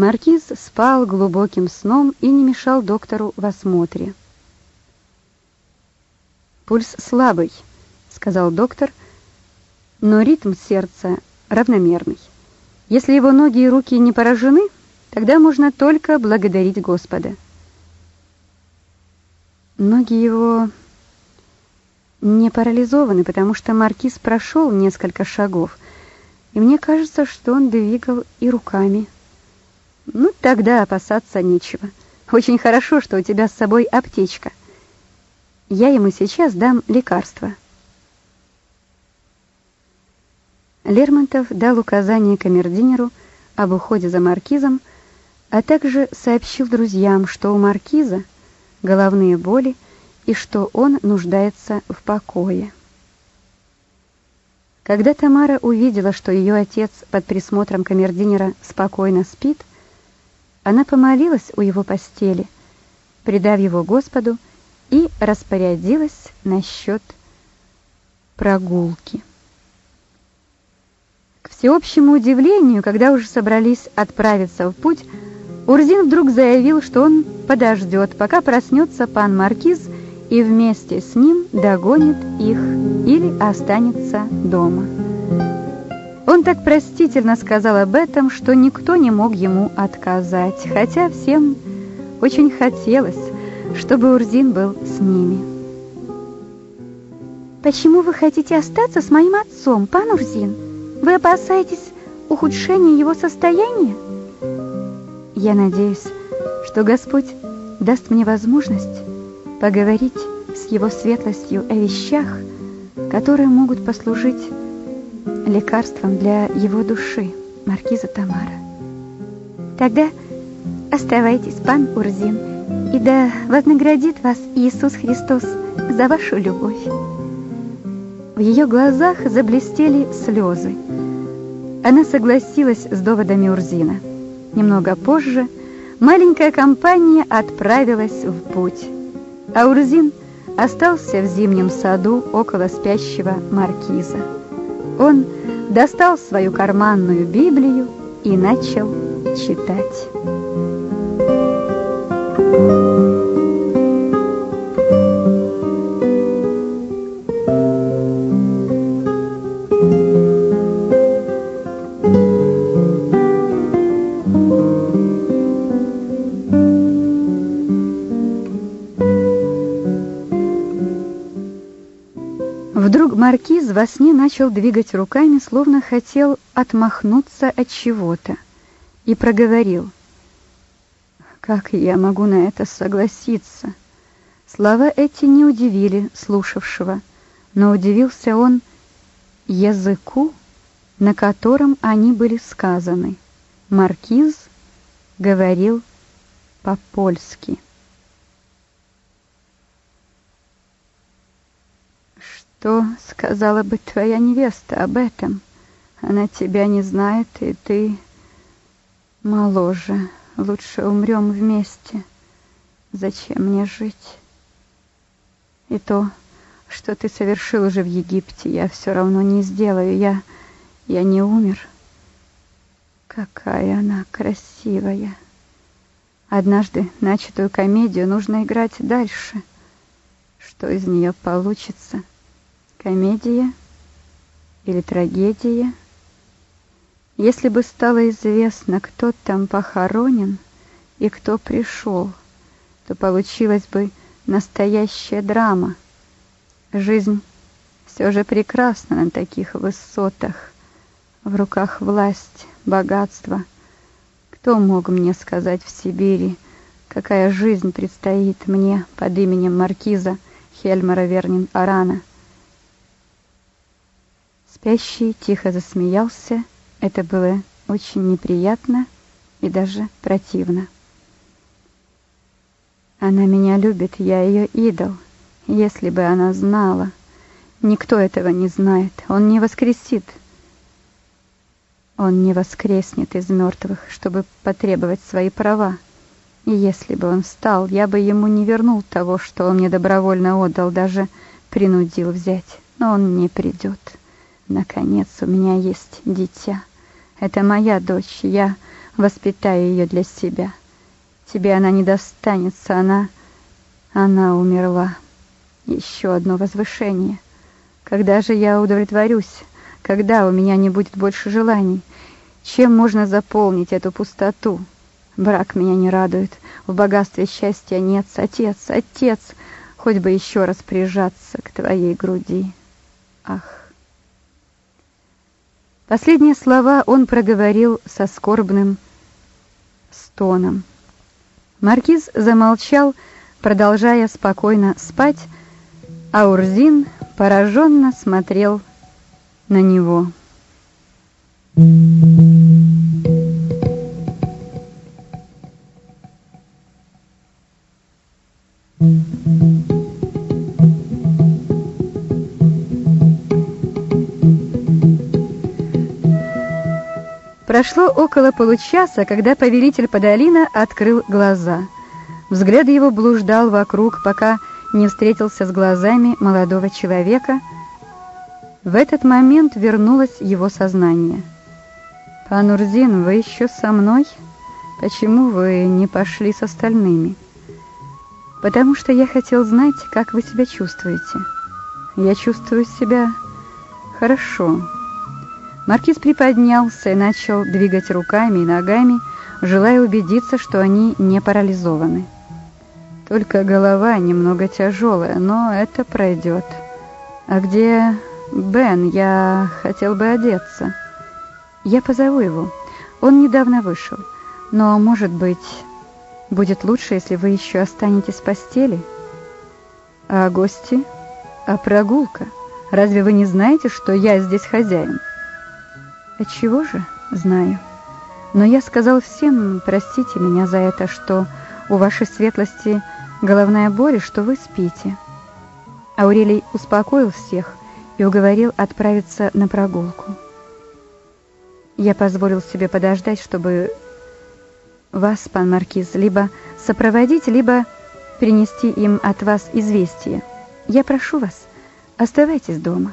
Маркиз спал глубоким сном и не мешал доктору в осмотре. «Пульс слабый», — сказал доктор, — «но ритм сердца равномерный. Если его ноги и руки не поражены, тогда можно только благодарить Господа». Ноги его не парализованы, потому что маркиз прошел несколько шагов, и мне кажется, что он двигал и руками. Ну, тогда опасаться нечего. Очень хорошо, что у тебя с собой аптечка. Я ему сейчас дам лекарство. Лермонтов дал указание камердинеру об уходе за маркизом, а также сообщил друзьям, что у маркиза головные боли и что он нуждается в покое. Когда Тамара увидела, что ее отец под присмотром камердинера спокойно спит, она помолилась у его постели, предав его Господу, и распорядилась насчет прогулки. К всеобщему удивлению, когда уже собрались отправиться в путь, Урзин вдруг заявил, что он подождет, пока проснется пан Маркиз и вместе с ним догонит их или останется дома. Он так простительно сказал об этом, что никто не мог ему отказать, хотя всем очень хотелось, чтобы Урзин был с ними. «Почему вы хотите остаться с моим отцом, пан Урзин? Вы опасаетесь ухудшения его состояния?» «Я надеюсь, что Господь даст мне возможность поговорить с его светлостью о вещах, которые могут послужить лекарством для его души, маркиза Тамара. Тогда оставайтесь, пан Урзин, и да вознаградит вас Иисус Христос за вашу любовь. В ее глазах заблестели слезы. Она согласилась с доводами Урзина. Немного позже маленькая компания отправилась в путь, а Урзин остался в зимнем саду около спящего маркиза. Он достал свою карманную Библию и начал читать. Маркиз во сне начал двигать руками, словно хотел отмахнуться от чего-то, и проговорил. «Как я могу на это согласиться?» Слова эти не удивили слушавшего, но удивился он языку, на котором они были сказаны. Маркиз говорил по-польски. Что сказала бы твоя невеста об этом? Она тебя не знает, и ты моложе. Лучше умрем вместе. Зачем мне жить? И то, что ты совершил уже в Египте, я все равно не сделаю. Я, я не умер. Какая она красивая. Однажды начатую комедию нужно играть дальше. Что из нее получится? Комедия или трагедия? Если бы стало известно, кто там похоронен и кто пришел, то получилась бы настоящая драма. Жизнь все же прекрасна на таких высотах. В руках власть, богатство. Кто мог мне сказать в Сибири, какая жизнь предстоит мне под именем маркиза Хельмара Вернин-Арана? Спящий тихо засмеялся. Это было очень неприятно и даже противно. Она меня любит, я ее идол. Если бы она знала. Никто этого не знает. Он не воскресит. Он не воскреснет из мертвых, чтобы потребовать свои права. И если бы он встал, я бы ему не вернул того, что он мне добровольно отдал, даже принудил взять. Но он не придет. Наконец у меня есть дитя. Это моя дочь. Я воспитай ее для себя. Тебе она не достанется, она... Она умерла. Еще одно возвышение. Когда же я удовлетворюсь? Когда у меня не будет больше желаний? Чем можно заполнить эту пустоту? Брак меня не радует. В богатстве счастья нет. Отец, отец, хоть бы еще раз прижаться к твоей груди. Ах! Последние слова он проговорил со скорбным стоном. Маркиз замолчал, продолжая спокойно спать, а Урзин пораженно смотрел на него. Прошло около получаса, когда повелитель Подолина открыл глаза. Взгляд его блуждал вокруг, пока не встретился с глазами молодого человека. В этот момент вернулось его сознание. «Пан Урзин, вы еще со мной? Почему вы не пошли с остальными?» «Потому что я хотел знать, как вы себя чувствуете. Я чувствую себя хорошо». Маркиз приподнялся и начал двигать руками и ногами, желая убедиться, что они не парализованы. Только голова немного тяжелая, но это пройдет. А где Бен? Я хотел бы одеться. Я позову его. Он недавно вышел. Но, может быть, будет лучше, если вы еще останетесь в постели? А гости? А прогулка? Разве вы не знаете, что я здесь хозяин? Отчего же? Знаю. Но я сказал всем, простите меня за это, что у вашей светлости головная боль, что вы спите. Аурелий успокоил всех и уговорил отправиться на прогулку. Я позволил себе подождать, чтобы вас, пан Маркиз, либо сопроводить, либо принести им от вас известие. Я прошу вас, оставайтесь дома.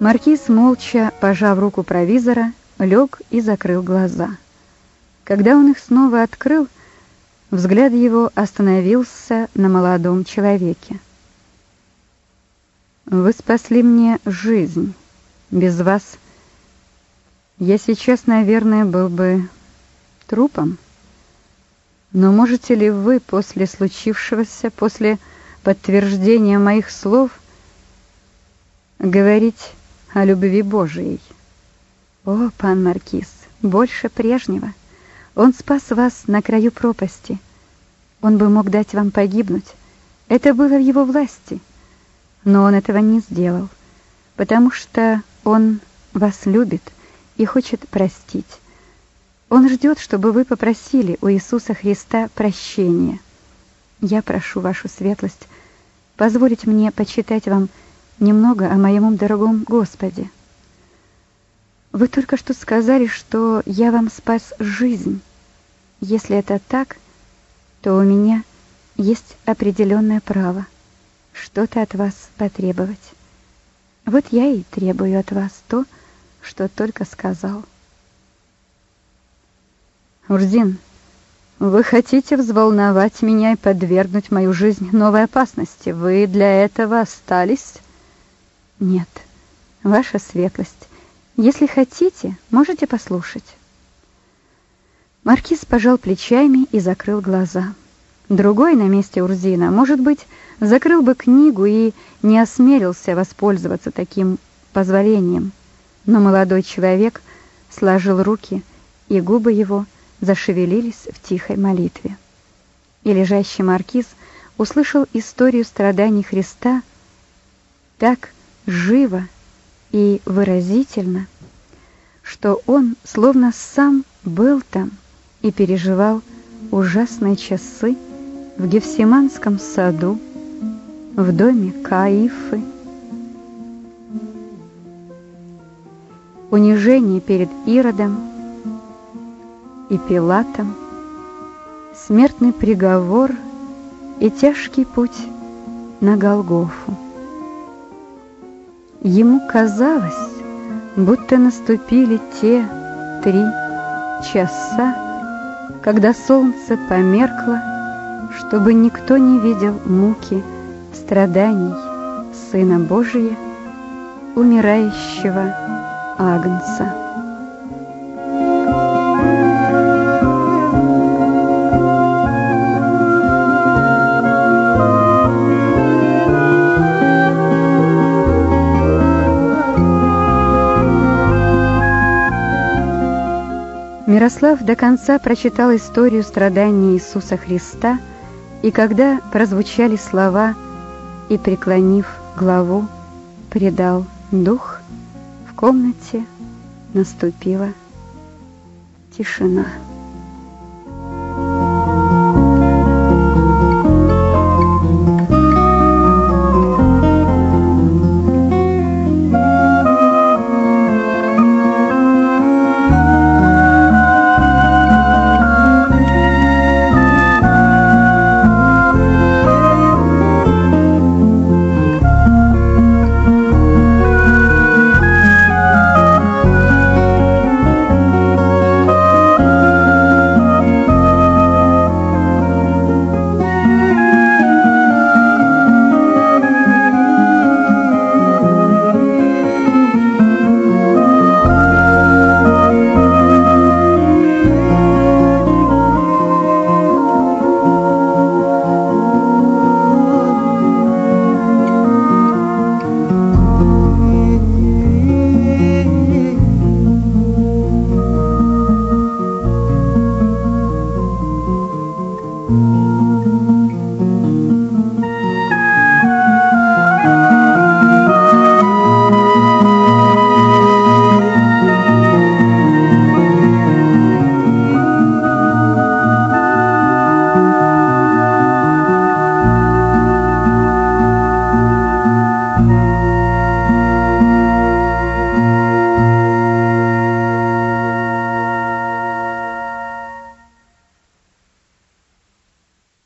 Маркиз, молча пожав руку провизора, лег и закрыл глаза. Когда он их снова открыл, Взгляд его остановился на молодом человеке. «Вы спасли мне жизнь. Без вас я сейчас, наверное, был бы трупом. Но можете ли вы после случившегося, после подтверждения моих слов, говорить о любви Божией?» «О, пан Маркиз, больше прежнего!» Он спас вас на краю пропасти. Он бы мог дать вам погибнуть. Это было в его власти. Но он этого не сделал, потому что он вас любит и хочет простить. Он ждет, чтобы вы попросили у Иисуса Христа прощения. Я прошу вашу светлость позволить мне почитать вам немного о моем дорогом Господе. Вы только что сказали, что я вам спас жизнь. Если это так, то у меня есть определенное право что-то от вас потребовать. Вот я и требую от вас то, что только сказал. Урзин, вы хотите взволновать меня и подвергнуть мою жизнь новой опасности. Вы для этого остались? Нет, ваша светлость. Если хотите, можете послушать. Маркиз пожал плечами и закрыл глаза. Другой на месте Урзина, может быть, закрыл бы книгу и не осмелился воспользоваться таким позволением. Но молодой человек сложил руки, и губы его зашевелились в тихой молитве. И лежащий маркиз услышал историю страданий Христа так живо и выразительно, что он словно сам был там и переживал ужасные часы в Гефсиманском саду, в доме Каифы. Унижение перед Иродом и Пилатом, смертный приговор и тяжкий путь на Голгофу. Ему казалось, будто наступили те три часа, когда солнце померкло, чтобы никто не видел муки, страданий Сына Божия, умирающего Агнца. Мирослав до конца прочитал историю страдания Иисуса Христа, и когда прозвучали слова «и, преклонив главу, предал дух», в комнате наступила тишина.